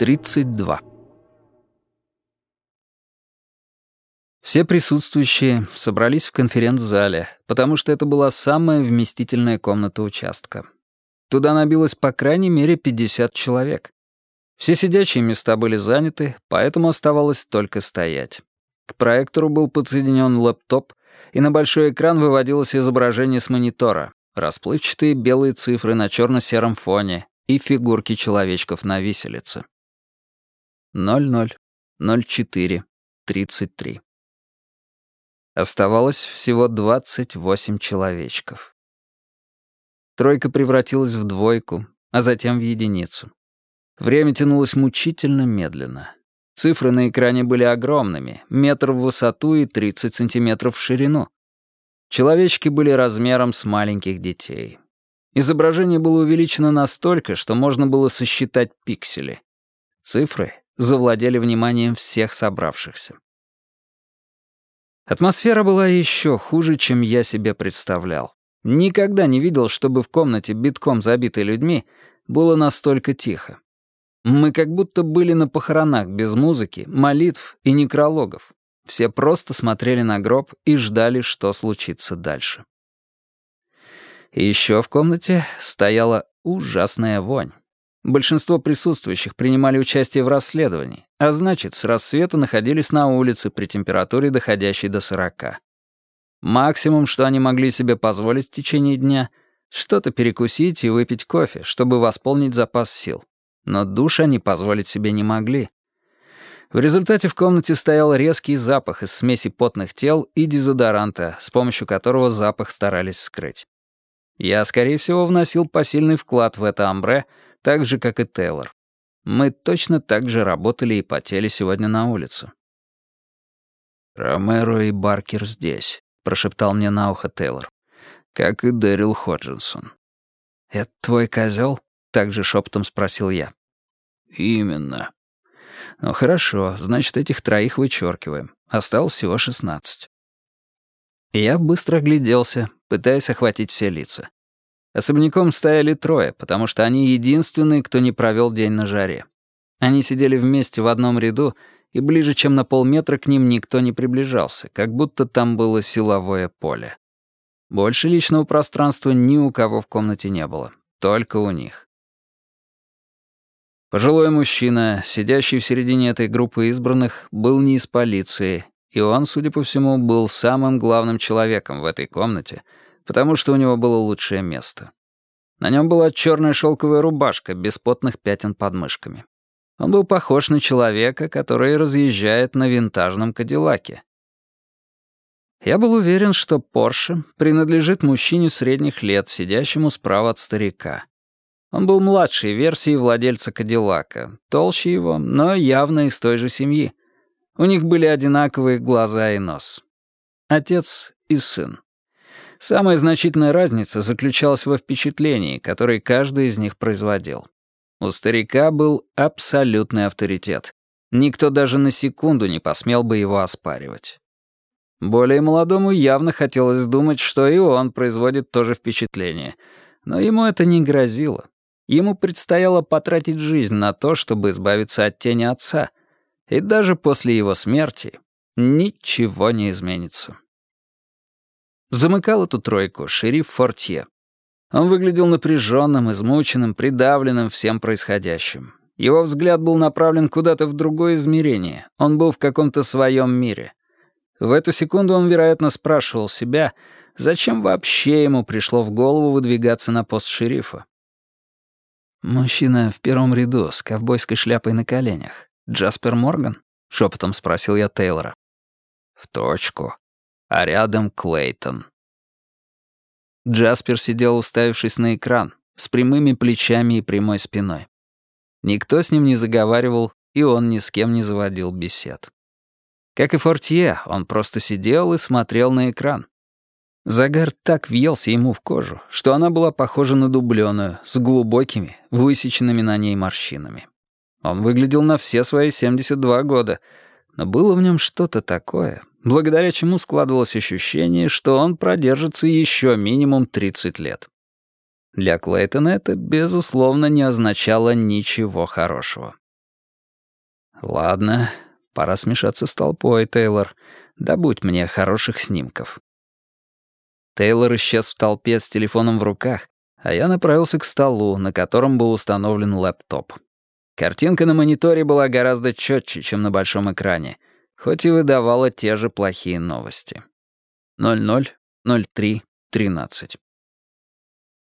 32. Все присутствующие собрались в конференц-зале, потому что это была самая вместительная комната участка. Туда набилось по крайней мере 50 человек. Все сидячие места были заняты, поэтому оставалось только стоять. К проектору был подсоединен лэптоп, и на большой экран выводилось изображение с монитора, расплывчатые белые цифры на черно-сером фоне и фигурки человечков на виселице. 00, 04, 33. Оставалось всего 28 человечков. Тройка превратилась в двойку, а затем в единицу. Время тянулось мучительно медленно. Цифры на экране были огромными, метр в высоту и 30 сантиметров в ширину. Человечки были размером с маленьких детей. Изображение было увеличено настолько, что можно было сосчитать пиксели. Цифры завладели вниманием всех собравшихся. Атмосфера была еще хуже, чем я себе представлял. Никогда не видел, чтобы в комнате, битком забитой людьми, было настолько тихо. Мы как будто были на похоронах без музыки, молитв и некрологов. Все просто смотрели на гроб и ждали, что случится дальше. Еще в комнате стояла ужасная вонь. Большинство присутствующих принимали участие в расследовании, а значит, с рассвета находились на улице при температуре, доходящей до 40. Максимум, что они могли себе позволить в течение дня, что-то перекусить и выпить кофе, чтобы восполнить запас сил. Но душ они позволить себе не могли. В результате в комнате стоял резкий запах из смеси потных тел и дезодоранта, с помощью которого запах старались скрыть. Я, скорее всего, вносил посильный вклад в это амбре — так же, как и Тейлор. Мы точно так же работали и потели сегодня на улицу. «Ромеро и Баркер здесь», — прошептал мне на ухо Тейлор. «Как и Дэрил Ходжинсон». «Это твой козел? также шепотом спросил я. «Именно». «Ну хорошо, значит, этих троих вычеркиваем. Осталось всего шестнадцать». Я быстро огляделся, пытаясь охватить все лица. Особняком стояли трое, потому что они единственные, кто не провел день на жаре. Они сидели вместе в одном ряду, и ближе, чем на полметра к ним никто не приближался, как будто там было силовое поле. Больше личного пространства ни у кого в комнате не было, только у них. Пожилой мужчина, сидящий в середине этой группы избранных, был не из полиции, и он, судя по всему, был самым главным человеком в этой комнате — потому что у него было лучшее место. На нем была черная шелковая рубашка без потных пятен под мышками. Он был похож на человека, который разъезжает на винтажном Кадиллаке. Я был уверен, что Порше принадлежит мужчине средних лет, сидящему справа от старика. Он был младшей версией владельца Кадиллака, толще его, но явно из той же семьи. У них были одинаковые глаза и нос. Отец и сын. Самая значительная разница заключалась во впечатлении, которое каждый из них производил. У старика был абсолютный авторитет. Никто даже на секунду не посмел бы его оспаривать. Более молодому явно хотелось думать, что и он производит то же впечатление. Но ему это не грозило. Ему предстояло потратить жизнь на то, чтобы избавиться от тени отца. И даже после его смерти ничего не изменится. Замыкал эту тройку шериф Фортье. Он выглядел напряженным, измученным, придавленным всем происходящим. Его взгляд был направлен куда-то в другое измерение. Он был в каком-то своем мире. В эту секунду он, вероятно, спрашивал себя, зачем вообще ему пришло в голову выдвигаться на пост шерифа. «Мужчина в первом ряду с ковбойской шляпой на коленях. Джаспер Морган?» — шепотом спросил я Тейлора. «В точку», а рядом Клейтон. Джаспер сидел, уставившись на экран, с прямыми плечами и прямой спиной. Никто с ним не заговаривал, и он ни с кем не заводил бесед. Как и Фортье, он просто сидел и смотрел на экран. Загар так въелся ему в кожу, что она была похожа на дубленую, с глубокими, высеченными на ней морщинами. Он выглядел на все свои 72 года, но было в нем что-то такое, благодаря чему складывалось ощущение, что он продержится еще минимум 30 лет. Для Клейтона это, безусловно, не означало ничего хорошего. Ладно, пора смешаться с толпой, Тейлор. Добудь мне хороших снимков. Тейлор исчез в толпе с телефоном в руках, а я направился к столу, на котором был установлен лэптоп. Картинка на мониторе была гораздо четче, чем на большом экране, хоть и выдавала те же плохие новости. 00, 03, 13.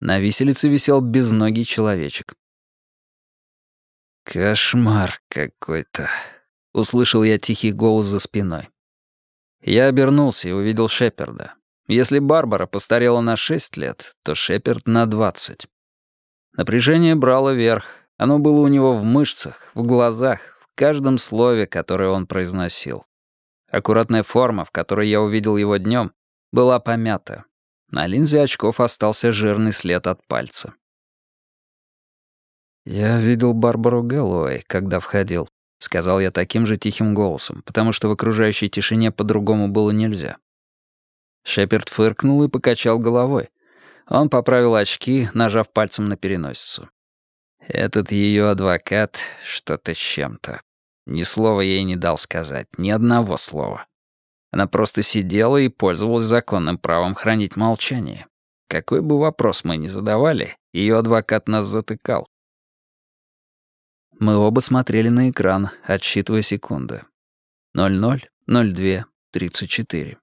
На виселице висел безногий человечек. «Кошмар какой-то», — услышал я тихий голос за спиной. Я обернулся и увидел Шеперда. Если Барбара постарела на шесть лет, то Шеперд на двадцать. Напряжение брало верх. Оно было у него в мышцах, в глазах, в каждом слове, которое он произносил. Аккуратная форма, в которой я увидел его днем, была помята. На линзе очков остался жирный след от пальца. «Я видел Барбару Гэллоуэй, когда входил», — сказал я таким же тихим голосом, потому что в окружающей тишине по-другому было нельзя. Шеперд фыркнул и покачал головой. Он поправил очки, нажав пальцем на переносицу. Этот ее адвокат что-то с чем-то. Ни слова ей не дал сказать, ни одного слова. Она просто сидела и пользовалась законным правом хранить молчание. Какой бы вопрос мы ни задавали, ее адвокат нас затыкал. Мы оба смотрели на экран, отсчитывая секунды. 00, 02, 34.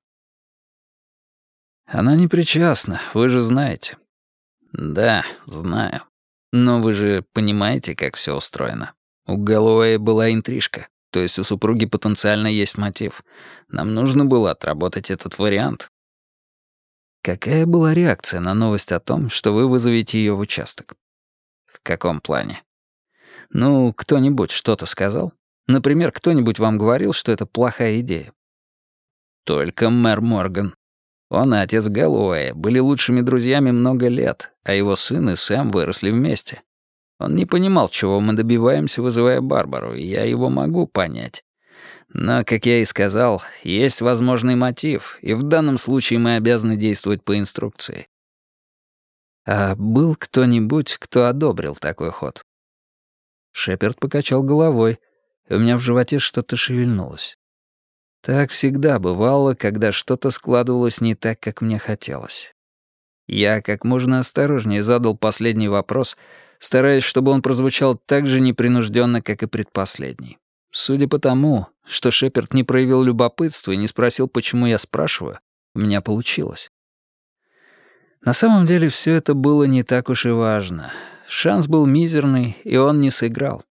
Она не причастна, вы же знаете. Да, знаю. Но вы же понимаете, как все устроено. У Гэллоуэя была интрижка. То есть у супруги потенциально есть мотив. Нам нужно было отработать этот вариант. Какая была реакция на новость о том, что вы вызовете ее в участок? В каком плане? Ну, кто-нибудь что-то сказал? Например, кто-нибудь вам говорил, что это плохая идея? Только мэр Морган. Он и отец Гэллоуэя были лучшими друзьями много лет, а его сын и Сэм выросли вместе. Он не понимал, чего мы добиваемся, вызывая Барбару, и я его могу понять. Но, как я и сказал, есть возможный мотив, и в данном случае мы обязаны действовать по инструкции. А был кто-нибудь, кто одобрил такой ход? Шеперд покачал головой, и у меня в животе что-то шевельнулось. Так всегда бывало, когда что-то складывалось не так, как мне хотелось. Я как можно осторожнее задал последний вопрос — стараясь, чтобы он прозвучал так же непринужденно, как и предпоследний. Судя по тому, что Шеперд не проявил любопытства и не спросил, почему я спрашиваю, у меня получилось. На самом деле все это было не так уж и важно. Шанс был мизерный, и он не сыграл.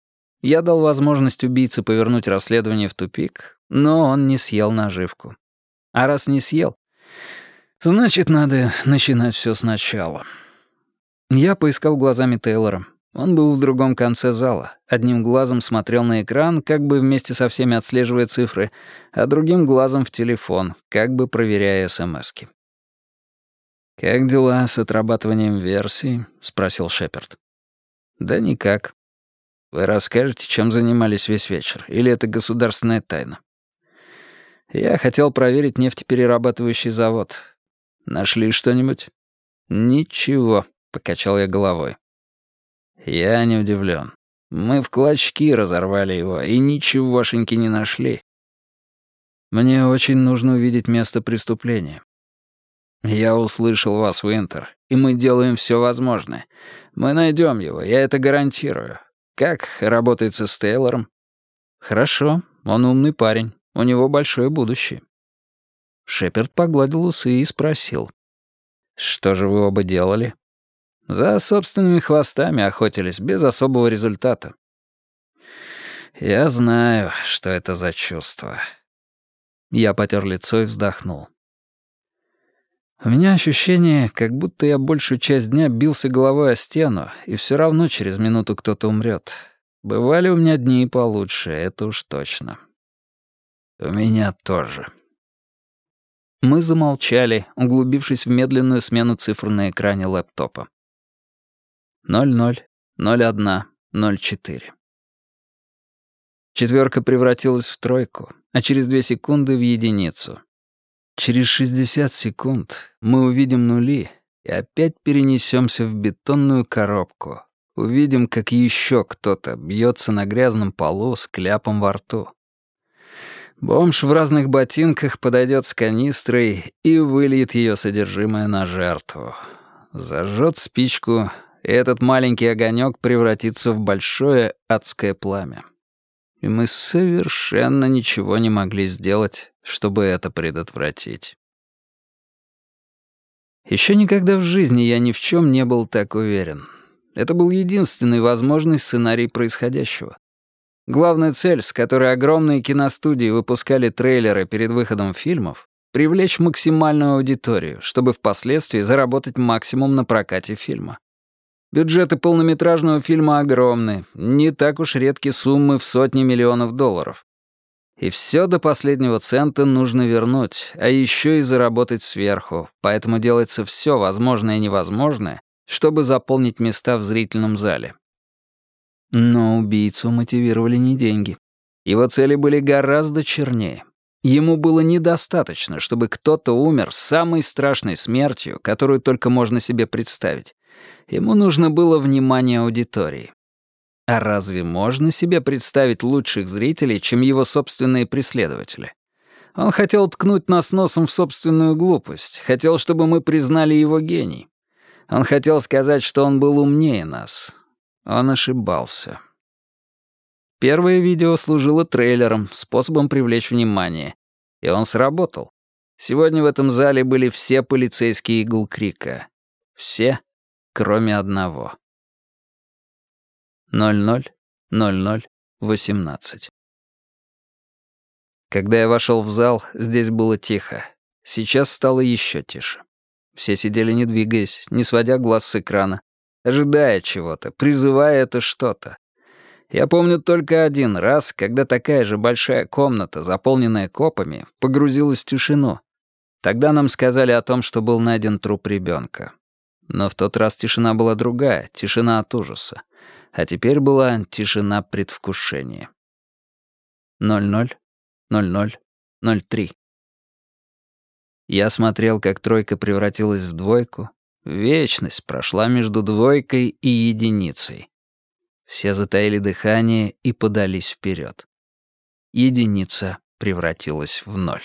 Я дал возможность убийце повернуть расследование в тупик, но он не съел наживку. А раз не съел, значит, надо начинать все сначала. Я поискал глазами Тейлора. Он был в другом конце зала. Одним глазом смотрел на экран, как бы вместе со всеми отслеживая цифры, а другим глазом в телефон, как бы проверяя СМСки. «Как дела с отрабатыванием версий?» — спросил Шепард. «Да никак. Вы расскажете, чем занимались весь вечер, или это государственная тайна?» «Я хотел проверить нефтеперерабатывающий завод. Нашли что-нибудь?» «Ничего», — покачал я головой. «Я не удивлен. Мы в клочки разорвали его, и ничегошеньки не нашли. Мне очень нужно увидеть место преступления. Я услышал вас, Винтер, и мы делаем все возможное. Мы найдем его, я это гарантирую. Как работается с Тейлором? Хорошо, он умный парень, у него большое будущее. Шеперд погладил усы и спросил. «Что же вы оба делали?» За собственными хвостами охотились без особого результата. Я знаю, что это за чувство. Я потер лицо и вздохнул. У меня ощущение, как будто я большую часть дня бился головой о стену, и все равно через минуту кто-то умрет. Бывали у меня дни и получше, это уж точно. У меня тоже. Мы замолчали, углубившись в медленную смену цифр на экране лэптопа. 00, 01, 04. Четверка превратилась в тройку, а через две секунды — в единицу. Через 60 секунд мы увидим нули и опять перенесемся в бетонную коробку, увидим, как еще кто-то бьется на грязном полу с кляпом во рту. Бомж в разных ботинках подойдет с канистрой и выльет ее содержимое на жертву. Зажжет спичку, и этот маленький огонек превратится в большое адское пламя. И мы совершенно ничего не могли сделать, чтобы это предотвратить. Еще никогда в жизни я ни в чем не был так уверен. Это был единственный возможный сценарий происходящего. Главная цель, с которой огромные киностудии выпускали трейлеры перед выходом фильмов, привлечь максимальную аудиторию, чтобы впоследствии заработать максимум на прокате фильма. Бюджеты полнометражного фильма огромны, не так уж редки суммы в сотни миллионов долларов. И все до последнего цента нужно вернуть, а еще и заработать сверху, поэтому делается все возможное и невозможное, чтобы заполнить места в зрительном зале. Но убийцу мотивировали не деньги. Его цели были гораздо чернее. Ему было недостаточно, чтобы кто-то умер самой страшной смертью, которую только можно себе представить. Ему нужно было внимание аудитории. А разве можно себе представить лучших зрителей, чем его собственные преследователи? Он хотел ткнуть нас носом в собственную глупость, хотел, чтобы мы признали его гений. Он хотел сказать, что он был умнее нас. Он ошибался. Первое видео служило трейлером, способом привлечь внимание. И он сработал. Сегодня в этом зале были все полицейские Иглкрика. Все, кроме одного. 00.00.18. Когда я вошел в зал, здесь было тихо. Сейчас стало еще тише. Все сидели не двигаясь, не сводя глаз с экрана, ожидая чего-то, призывая это что-то. Я помню только один раз, когда такая же большая комната, заполненная копами, погрузилась в тишину. Тогда нам сказали о том, что был найден труп ребенка. Но в тот раз тишина была другая, тишина от ужаса а теперь была тишина предвкушения. 00, 00, 03. Я смотрел, как тройка превратилась в двойку. Вечность прошла между двойкой и единицей. Все затаили дыхание и подались вперед. Единица превратилась в ноль.